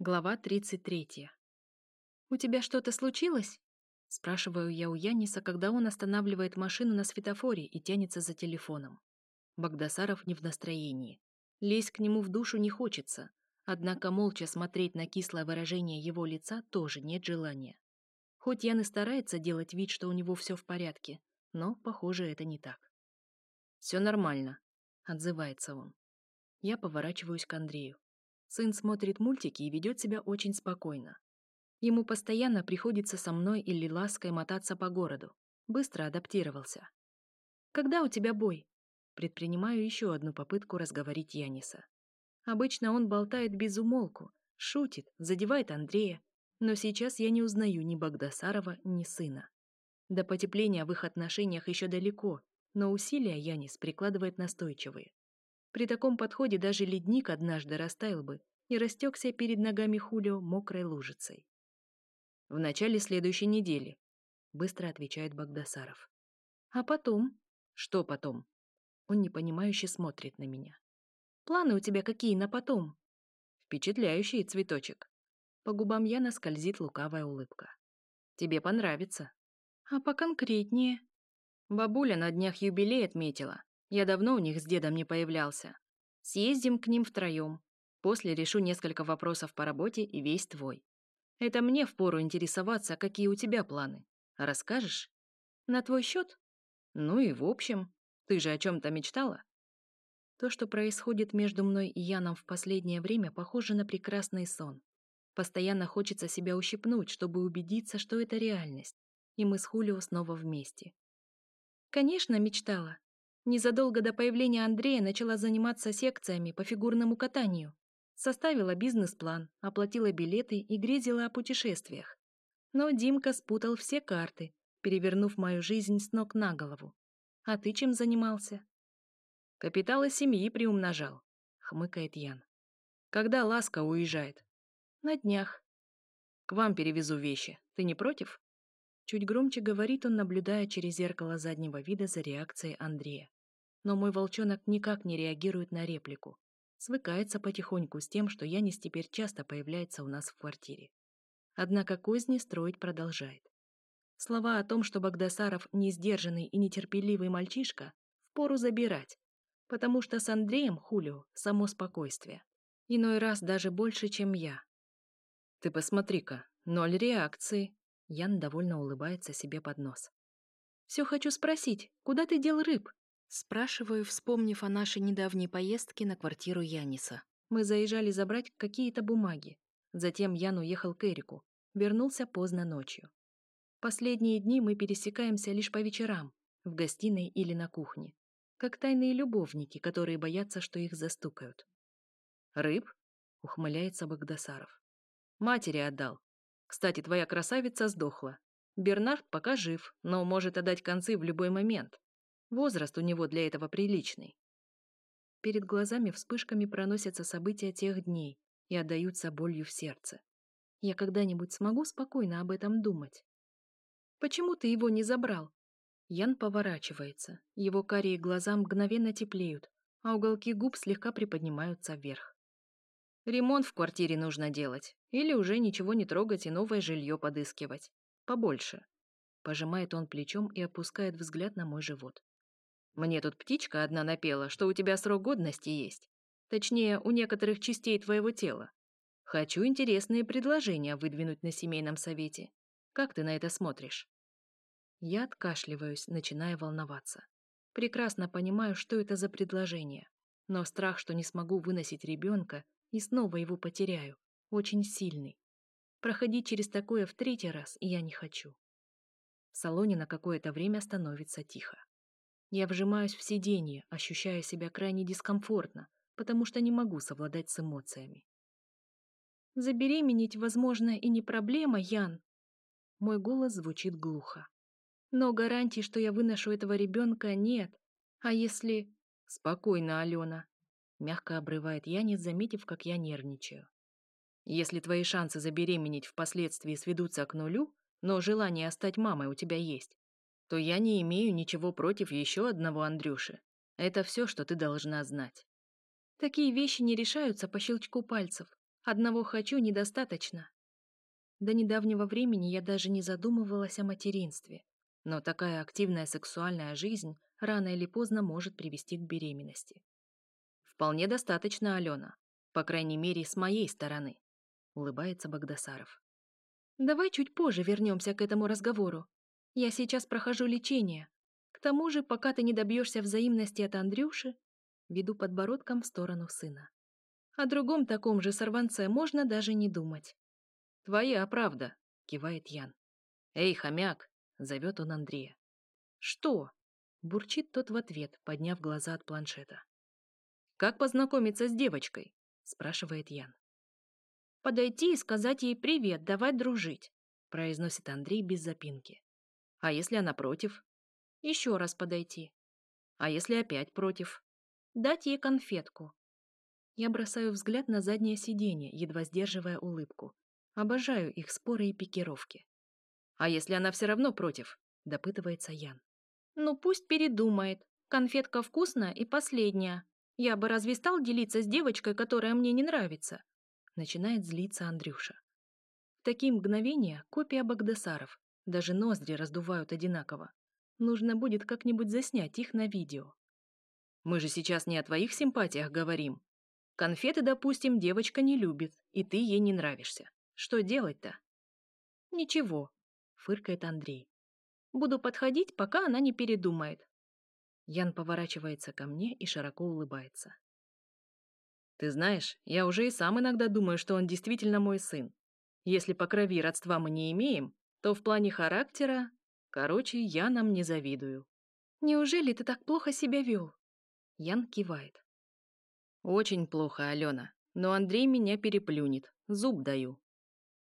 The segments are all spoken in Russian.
Глава 33. «У тебя что-то случилось?» Спрашиваю я у Яниса, когда он останавливает машину на светофоре и тянется за телефоном. Багдасаров не в настроении. Лезть к нему в душу не хочется, однако молча смотреть на кислое выражение его лица тоже нет желания. Хоть Ян и старается делать вид, что у него все в порядке, но, похоже, это не так. «Все нормально», — отзывается он. Я поворачиваюсь к Андрею. Сын смотрит мультики и ведет себя очень спокойно. Ему постоянно приходится со мной или лаской мотаться по городу. Быстро адаптировался. «Когда у тебя бой?» Предпринимаю еще одну попытку разговорить Яниса. Обычно он болтает без умолку, шутит, задевает Андрея, но сейчас я не узнаю ни Богдасарова, ни сына. До потепления в их отношениях еще далеко, но усилия Янис прикладывает настойчивые. При таком подходе даже ледник однажды растаял бы и растекся перед ногами Хулио мокрой лужицей. «В начале следующей недели», — быстро отвечает Багдасаров. «А потом?» «Что потом?» Он непонимающе смотрит на меня. «Планы у тебя какие на потом?» «Впечатляющий цветочек». По губам Яна скользит лукавая улыбка. «Тебе понравится». «А поконкретнее?» Бабуля на днях юбилей отметила. Я давно у них с дедом не появлялся. Съездим к ним втроем. После решу несколько вопросов по работе и весь твой. Это мне впору интересоваться, какие у тебя планы. Расскажешь? На твой счет? Ну и в общем, ты же о чем-то мечтала? То, что происходит между мной и Яном в последнее время, похоже на прекрасный сон. Постоянно хочется себя ущипнуть, чтобы убедиться, что это реальность, и мы с Хулио снова вместе. Конечно, мечтала незадолго до появления Андрея начала заниматься секциями по фигурному катанию. Составила бизнес-план, оплатила билеты и грезила о путешествиях. Но Димка спутал все карты, перевернув мою жизнь с ног на голову. А ты чем занимался? Капиталы семьи приумножал, хмыкает Ян. Когда Ласка уезжает? На днях. К вам перевезу вещи. Ты не против? Чуть громче говорит он, наблюдая через зеркало заднего вида за реакцией Андрея но мой волчонок никак не реагирует на реплику. Свыкается потихоньку с тем, что Янис теперь часто появляется у нас в квартире. Однако козни строить продолжает. Слова о том, что Багдасаров несдержанный и нетерпеливый мальчишка, впору забирать, потому что с Андреем Хулио само спокойствие. Иной раз даже больше, чем я. Ты посмотри-ка, ноль реакции. Ян довольно улыбается себе под нос. Все хочу спросить, куда ты дел рыб? Спрашиваю, вспомнив о нашей недавней поездке на квартиру Яниса. Мы заезжали забрать какие-то бумаги. Затем Ян уехал к Эрику. Вернулся поздно ночью. Последние дни мы пересекаемся лишь по вечерам, в гостиной или на кухне. Как тайные любовники, которые боятся, что их застукают. «Рыб?» — ухмыляется Багдасаров. «Матери отдал. Кстати, твоя красавица сдохла. Бернард пока жив, но может отдать концы в любой момент. Возраст у него для этого приличный. Перед глазами вспышками проносятся события тех дней и отдаются болью в сердце. Я когда-нибудь смогу спокойно об этом думать. Почему ты его не забрал? Ян поворачивается. Его карие глаза мгновенно теплеют, а уголки губ слегка приподнимаются вверх. Ремонт в квартире нужно делать. Или уже ничего не трогать и новое жилье подыскивать. Побольше. Пожимает он плечом и опускает взгляд на мой живот. Мне тут птичка одна напела, что у тебя срок годности есть. Точнее, у некоторых частей твоего тела. Хочу интересные предложения выдвинуть на семейном совете. Как ты на это смотришь?» Я откашливаюсь, начиная волноваться. Прекрасно понимаю, что это за предложение. Но страх, что не смогу выносить ребенка и снова его потеряю, очень сильный. Проходить через такое в третий раз я не хочу. В салоне на какое-то время становится тихо. Я вжимаюсь в сиденье, ощущая себя крайне дискомфортно, потому что не могу совладать с эмоциями. Забеременеть, возможно, и не проблема, Ян. Мой голос звучит глухо. Но гарантий, что я выношу этого ребенка, нет. А если... Спокойно, Алена. Мягко обрывает Янис, заметив, как я нервничаю. Если твои шансы забеременеть впоследствии сведутся к нулю, но желание стать мамой у тебя есть, то я не имею ничего против еще одного Андрюши. Это все, что ты должна знать. Такие вещи не решаются по щелчку пальцев. Одного «хочу» недостаточно. До недавнего времени я даже не задумывалась о материнстве. Но такая активная сексуальная жизнь рано или поздно может привести к беременности. «Вполне достаточно, Алена. По крайней мере, с моей стороны», — улыбается Богдасаров. «Давай чуть позже вернемся к этому разговору», я сейчас прохожу лечение. К тому же, пока ты не добьешься взаимности от Андрюши, веду подбородком в сторону сына. О другом таком же сорванце можно даже не думать. «Твоя правда», — кивает Ян. «Эй, хомяк!» — зовет он Андрея. «Что?» — бурчит тот в ответ, подняв глаза от планшета. «Как познакомиться с девочкой?» — спрашивает Ян. «Подойти и сказать ей привет, давай дружить», — произносит Андрей без запинки. А если она против? Еще раз подойти. А если опять против? Дать ей конфетку. Я бросаю взгляд на заднее сиденье, едва сдерживая улыбку. Обожаю их споры и пикировки. А если она все равно против? Допытывается Ян. Ну пусть передумает. Конфетка вкусная и последняя. Я бы разве стал делиться с девочкой, которая мне не нравится? Начинает злиться Андрюша. В такие мгновения копия Багдасаров, даже ноздри раздувают одинаково. Нужно будет как-нибудь заснять их на видео. Мы же сейчас не о твоих симпатиях говорим. Конфеты, допустим, девочка не любит, и ты ей не нравишься. Что делать-то? Ничего, фыркает Андрей. Буду подходить, пока она не передумает. Ян поворачивается ко мне и широко улыбается. Ты знаешь, я уже и сам иногда думаю, что он действительно мой сын. Если по крови родства мы не имеем, то в плане характера... Короче, я нам не завидую. Неужели ты так плохо себя вел? Ян кивает. Очень плохо, Алена. Но Андрей меня переплюнет. Зуб даю.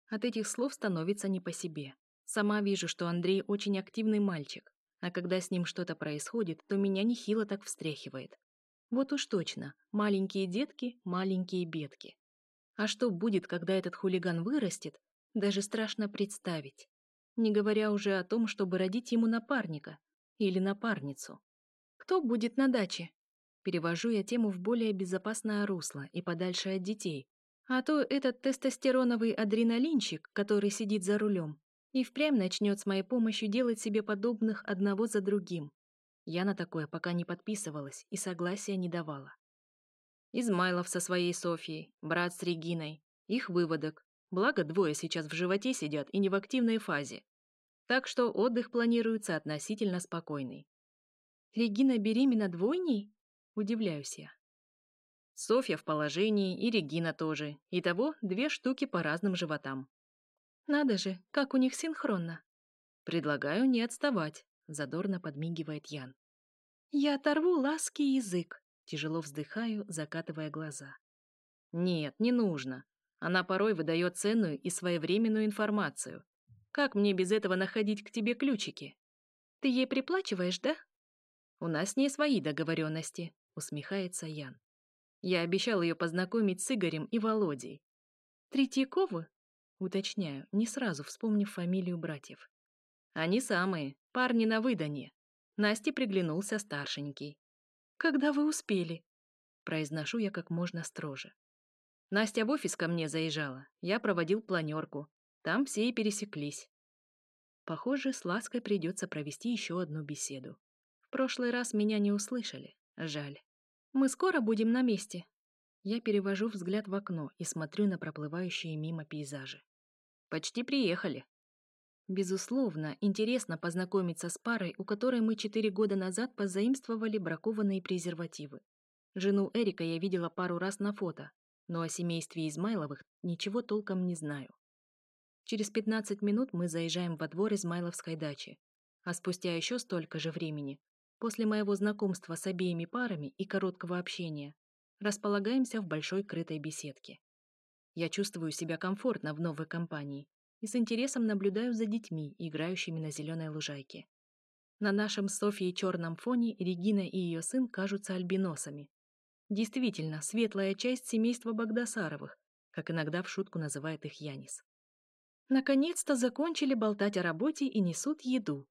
От этих слов становится не по себе. Сама вижу, что Андрей очень активный мальчик. А когда с ним что-то происходит, то меня нехило так встряхивает. Вот уж точно, маленькие детки, маленькие бедки. А что будет, когда этот хулиган вырастет, даже страшно представить не говоря уже о том, чтобы родить ему напарника или напарницу. Кто будет на даче? Перевожу я тему в более безопасное русло и подальше от детей. А то этот тестостероновый адреналинчик, который сидит за рулем, и впрямь начнет с моей помощью делать себе подобных одного за другим. Я на такое пока не подписывалась и согласия не давала. Измайлов со своей Софьей, брат с Региной, их выводок, Благо, двое сейчас в животе сидят и не в активной фазе. Так что отдых планируется относительно спокойный. Регина беременна двойней? Удивляюсь я. Софья в положении, и Регина тоже. Итого две штуки по разным животам. Надо же, как у них синхронно. Предлагаю не отставать, задорно подмигивает Ян. Я оторву ласки язык, тяжело вздыхаю, закатывая глаза. Нет, не нужно, она порой выдает ценную и своевременную информацию. Как мне без этого находить к тебе ключики? Ты ей приплачиваешь, да? У нас с ней свои договоренности, усмехается Ян. Я обещал ее познакомить с Игорем и Володей. Третьяковы? Уточняю, не сразу вспомнив фамилию братьев. Они самые, парни на выдане. Насте приглянулся старшенький. Когда вы успели? Произношу я как можно строже. Настя в офис ко мне заезжала. Я проводил планерку. Там все и пересеклись. Похоже, с Лаской придется провести еще одну беседу. В прошлый раз меня не услышали. Жаль. Мы скоро будем на месте. Я перевожу взгляд в окно и смотрю на проплывающие мимо пейзажи. Почти приехали. Безусловно, интересно познакомиться с парой, у которой мы четыре года назад позаимствовали бракованные презервативы. Жену Эрика я видела пару раз на фото, но о семействе Измайловых ничего толком не знаю. Через 15 минут мы заезжаем во двор Измайловской дачи, а спустя еще столько же времени, после моего знакомства с обеими парами и короткого общения, располагаемся в большой крытой беседке. Я чувствую себя комфортно в новой компании и с интересом наблюдаю за детьми, играющими на зеленой лужайке. На нашем Софье черном фоне Регина и ее сын кажутся альбиносами, Действительно, светлая часть семейства Багдасаровых, как иногда в шутку называет их Янис. Наконец-то закончили болтать о работе и несут еду.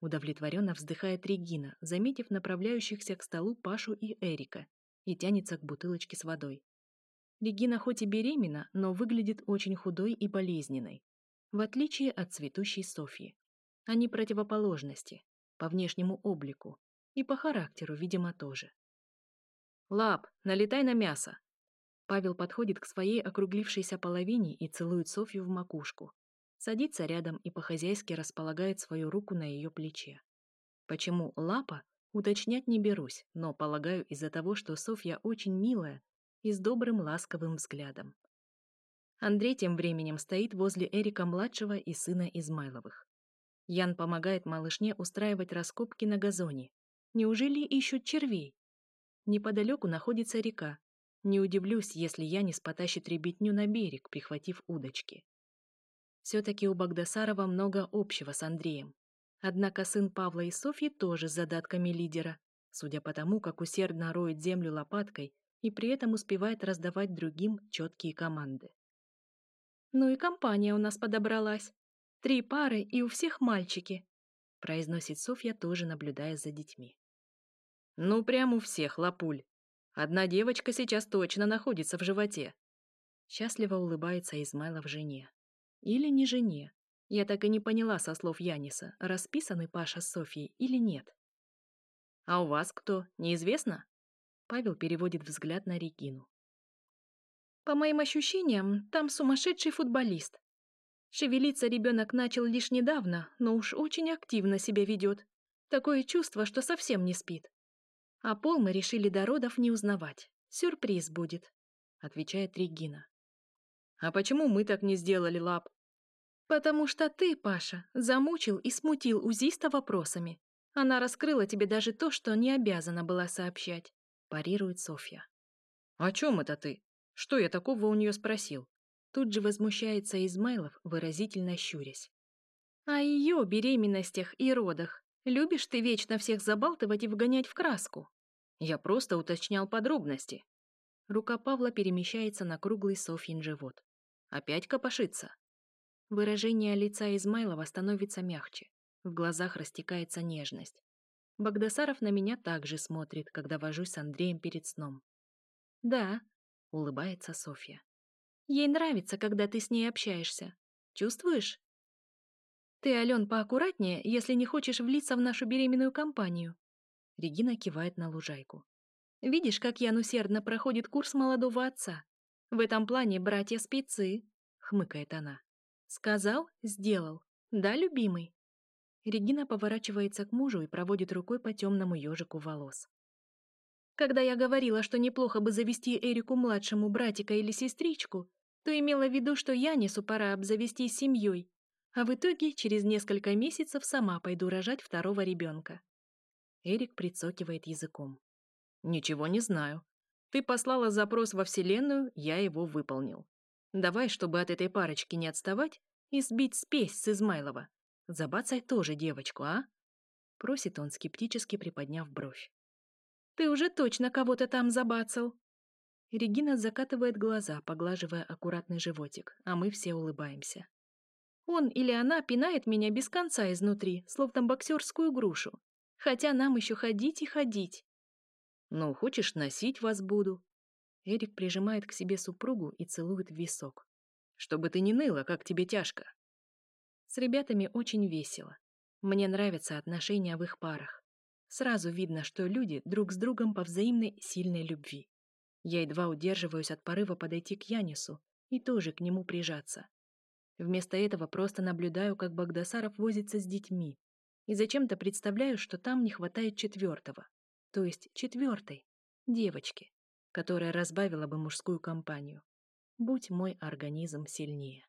Удовлетворенно вздыхает Регина, заметив направляющихся к столу Пашу и Эрика, и тянется к бутылочке с водой. Регина хоть и беременна, но выглядит очень худой и болезненной, в отличие от цветущей Софьи. Они противоположности, по внешнему облику, и по характеру, видимо, тоже. Лап, налетай на мясо!» Павел подходит к своей округлившейся половине и целует Софью в макушку. Садится рядом и по-хозяйски располагает свою руку на ее плече. Почему лапа, уточнять не берусь, но полагаю из-за того, что Софья очень милая и с добрым ласковым взглядом. Андрей тем временем стоит возле Эрика-младшего и сына Измайловых. Ян помогает малышне устраивать раскопки на газоне. Неужели ищут червей? Неподалеку находится река. Не удивлюсь, если Янис потащит ребятню на берег, прихватив удочки. Все-таки у Багдасарова много общего с Андреем. Однако сын Павла и Софьи тоже с задатками лидера, судя по тому, как усердно роет землю лопаткой и при этом успевает раздавать другим четкие команды. «Ну и компания у нас подобралась. Три пары и у всех мальчики», произносит Софья, тоже наблюдая за детьми. Ну, прямо у всех лапуль. Одна девочка сейчас точно находится в животе. Счастливо улыбается Измайлов жене. Или не жене. Я так и не поняла со слов Яниса, расписаны Паша с Софьей или нет. А у вас кто, неизвестно? Павел переводит взгляд на Регину. По моим ощущениям, там сумасшедший футболист. Шевелиться ребенок начал лишь недавно, но уж очень активно себя ведет. Такое чувство, что совсем не спит. А пол мы решили до родов не узнавать. Сюрприз будет», — отвечает Регина. «А почему мы так не сделали, Лап?» «Потому что ты, Паша, замучил и смутил Узиста вопросами. Она раскрыла тебе даже то, что не обязана была сообщать», — парирует Софья. «О чем это ты? Что я такого у нее спросил?» Тут же возмущается Измайлов, выразительно щурясь. «О ее беременностях и родах. Любишь ты вечно всех забалтывать и вгонять в краску. Я просто уточнял подробности. Рука Павла перемещается на круглый Софьин живот. Опять копошится. Выражение лица Измайлова становится мягче. В глазах растекается нежность. Богдасаров на меня также смотрит, когда вожусь с Андреем перед сном. «Да», — улыбается Софья. «Ей нравится, когда ты с ней общаешься. Чувствуешь?» Ты, Ален, поаккуратнее, если не хочешь влиться в нашу беременную компанию. Регина кивает на лужайку. Видишь, как Ян усердно проходит курс молодого отца? В этом плане братья спецы, хмыкает она. Сказал, сделал. Да, любимый? Регина поворачивается к мужу и проводит рукой по темному ежику волос. Когда я говорила, что неплохо бы завести Эрику-младшему братика или сестричку, то имела в виду, что Янису пора обзавестись семьей, а в итоге через несколько месяцев сама пойду рожать второго ребенка. Эрик прицокивает языком. «Ничего не знаю. Ты послала запрос во Вселенную, я его выполнил. Давай, чтобы от этой парочки не отставать, и сбить спесь с Измайлова. Забацай тоже девочку, а?» Просит он, скептически приподняв бровь. «Ты уже точно кого-то там забацал!» Регина закатывает глаза, поглаживая аккуратный животик, а мы все улыбаемся. Он или она пинает меня без конца изнутри, словно боксерскую грушу. Хотя нам еще ходить и ходить. Ну, хочешь, носить вас буду. Эрик прижимает к себе супругу и целует в висок. Чтобы ты не ныла, как тебе тяжко. С ребятами очень весело. Мне нравятся отношения в их парах. Сразу видно, что люди друг с другом по взаимной сильной любви. Я едва удерживаюсь от порыва подойти к Янису и тоже к нему прижаться. Вместо этого просто наблюдаю, как Багдасаров возится с детьми. И зачем-то представляю, что там не хватает четвертого. То есть четвертой. Девочки. Которая разбавила бы мужскую компанию. Будь мой организм сильнее.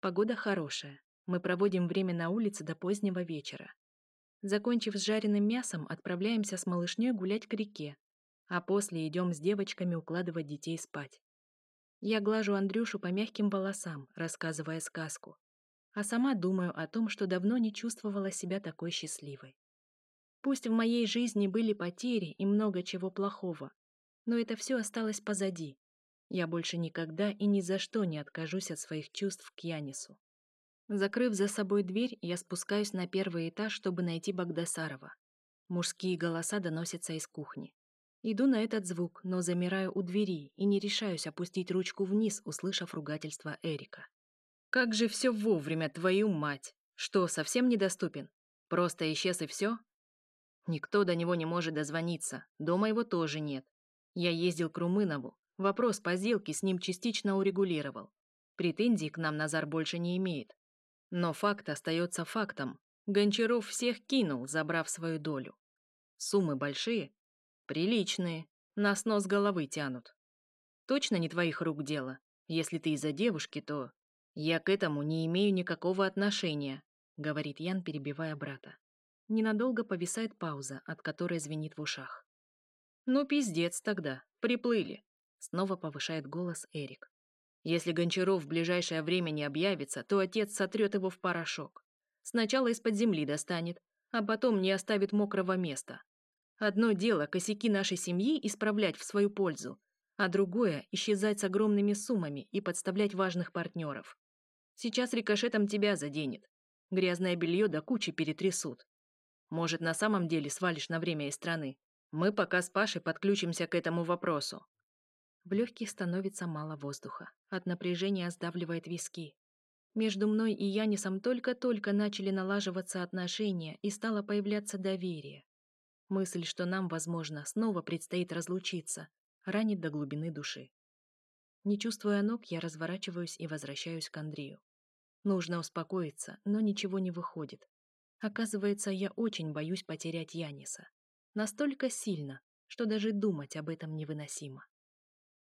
Погода хорошая. Мы проводим время на улице до позднего вечера. Закончив с жареным мясом, отправляемся с малышней гулять к реке, а после идем с девочками укладывать детей спать. Я глажу Андрюшу по мягким волосам, рассказывая сказку. А сама думаю о том, что давно не чувствовала себя такой счастливой. Пусть в моей жизни были потери и много чего плохого, но это все осталось позади. Я больше никогда и ни за что не откажусь от своих чувств к Янису. Закрыв за собой дверь, я спускаюсь на первый этаж, чтобы найти Богдасарова. Мужские голоса доносятся из кухни. Иду на этот звук, но замираю у двери и не решаюсь опустить ручку вниз, услышав ругательство Эрика. «Как же все вовремя, твою мать! Что, совсем недоступен? Просто исчез и все?» Никто до него не может дозвониться, дома его тоже нет. Я ездил к Румынову, вопрос по сделке с ним частично урегулировал. Претензий к нам Назар больше не имеет. Но факт остается фактом. Гончаров всех кинул, забрав свою долю. Суммы большие, Приличные. нас нос головы тянут. Точно не твоих рук дело. Если ты из-за девушки, то... Я к этому не имею никакого отношения, говорит Ян, перебивая брата. Ненадолго повисает пауза, от которой звенит в ушах. «Ну, пиздец тогда. Приплыли!» Снова повышает голос Эрик. «Если Гончаров в ближайшее время не объявится, то отец сотрет его в порошок. Сначала из-под земли достанет, а потом не оставит мокрого места. Одно дело – косяки нашей семьи исправлять в свою пользу, а другое – исчезать с огромными суммами и подставлять важных партнеров. Сейчас рикошетом тебя заденет. Грязное белье до кучи перетрясут. Может, на самом деле свалишь на время из страны. Мы пока с Пашей подключимся к этому вопросу. В легких становится мало воздуха. От напряжения сдавливает виски. Между мной и Янисом только-только начали налаживаться отношения и стало появляться доверие. Мысль, что нам, возможно, снова предстоит разлучиться, ранит до глубины души. Не чувствуя ног, я разворачиваюсь и возвращаюсь к Андрею. Нужно успокоиться, но ничего не выходит. Оказывается, я очень боюсь потерять Яниса. Настолько сильно, что даже думать об этом невыносимо.